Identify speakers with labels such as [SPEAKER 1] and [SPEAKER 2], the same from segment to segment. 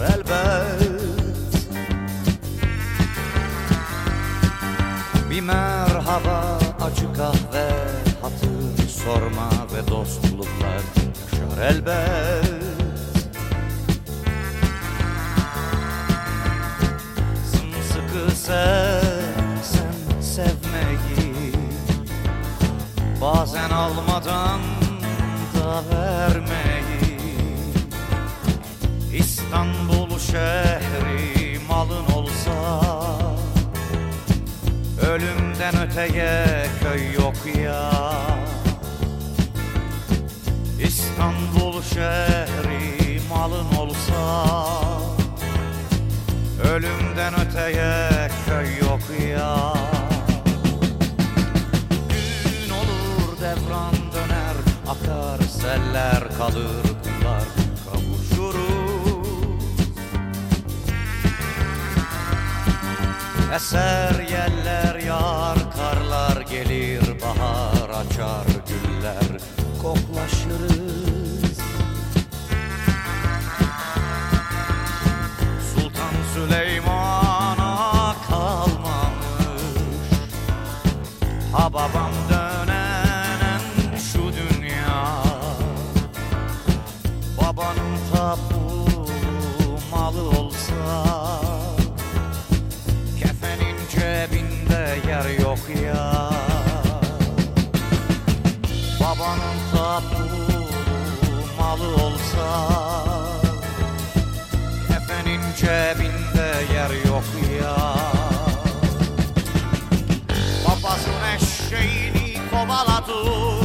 [SPEAKER 1] elbet. Bir merhaba acı kahve Hatır sorma ve dostluklar yaşar elbet. Sımsıkı sev sen sevmeyi Bazen almadan da vermeyi İstanbul şehri malın olsa Ölümden öteye köy yok ya. İstanbul şehri malın olsa Ölümden öteye köy yok ya. Gün olur devran döner Akar seller kalır Eser yeller yar karlar gelir bahar açar güller. Koklaşırız. Sultan Süleyman'a kalmamış. Ha babam eşeğini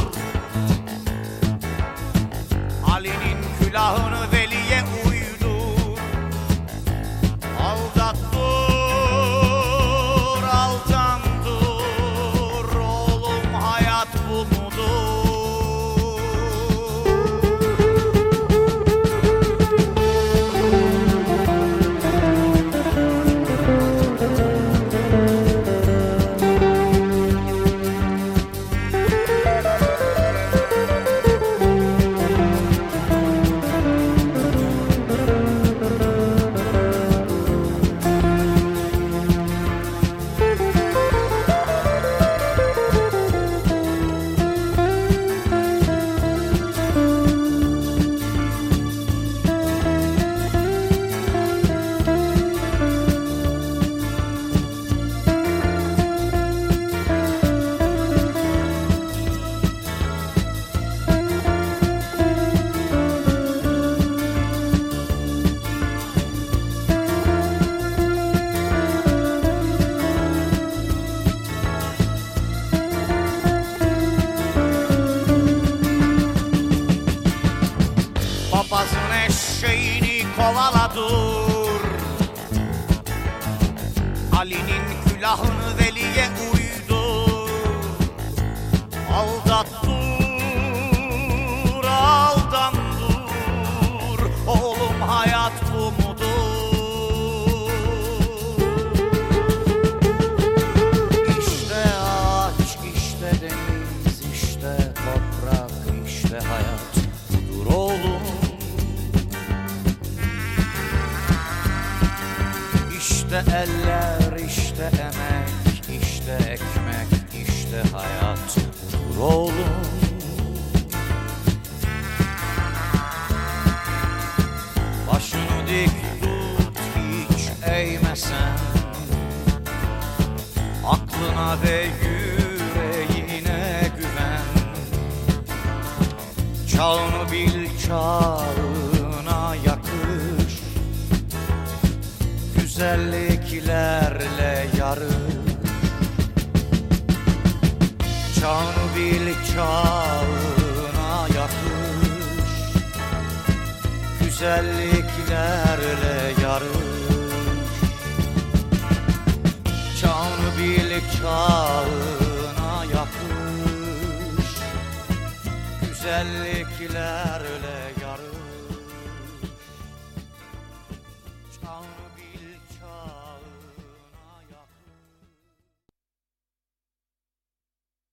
[SPEAKER 1] Papazın eşeğini kovala dur. Ali'nin külahını veliye uydur İşte eller, işte emek, işte ekmek, işte hayat budur oğlum. Başını dik tut, hiç eğmesen Aklına ve Güzelliklerle yarış Çağını bil çağına yakış. Güzelliklerle yarış Çağını bil çağına yakış. Güzelliklerle